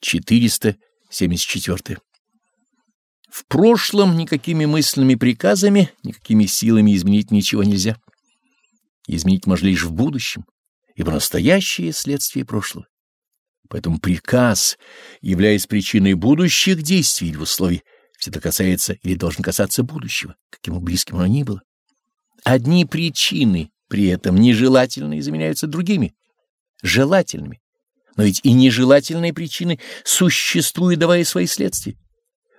474. В прошлом никакими мысленными приказами, никакими силами изменить ничего нельзя. Изменить можно лишь в будущем, ибо настоящее — следствие прошлого. Поэтому приказ, являясь причиной будущих действий или условий, всегда касается или должен касаться будущего, каким близким оно ни было. Одни причины при этом нежелательные заменяются другими, желательными. Но ведь и нежелательные причины существуют, давая свои следствия.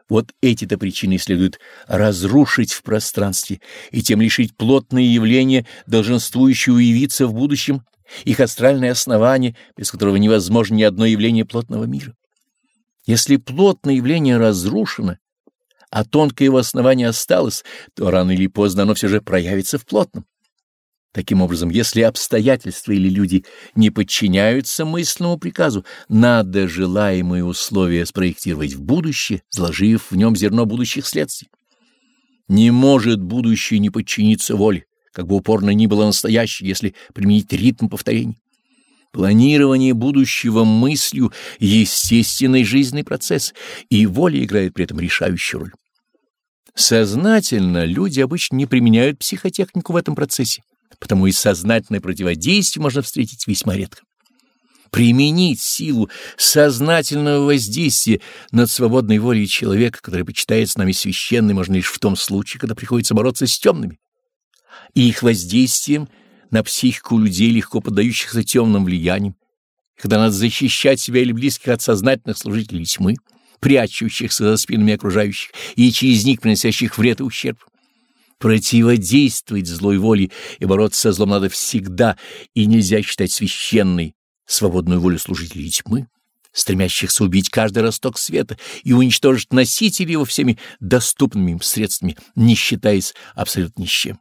Вот эти-то причины следует разрушить в пространстве и тем лишить плотные явления, долженствующие уявиться в будущем, их астральное основание, без которого невозможно ни одно явление плотного мира. Если плотное явление разрушено, а тонкое его основание осталось, то рано или поздно оно все же проявится в плотном. Таким образом, если обстоятельства или люди не подчиняются мысленному приказу, надо желаемые условия спроектировать в будущее, заложив в нем зерно будущих следствий. Не может будущее не подчиниться воле, как бы упорно ни было настоящее, если применить ритм повторений. Планирование будущего мыслью — естественный жизненный процесс, и воля играет при этом решающую роль. Сознательно люди обычно не применяют психотехнику в этом процессе потому и сознательное противодействие можно встретить весьма редко. Применить силу сознательного воздействия над свободной волей человека, который почитает с нами священной, можно лишь в том случае, когда приходится бороться с темными. И их воздействием на психику людей, легко поддающихся темным влияниям, когда надо защищать себя или близких от сознательных служителей тьмы, прячущихся за спинами окружающих и через них приносящих вред и ущерб. Противодействовать злой воле и бороться со злом надо всегда, и нельзя считать священной свободную волю служителей тьмы, стремящихся убить каждый росток света и уничтожить носителей его всеми доступными им средствами, не считаясь абсолютно ни с чем.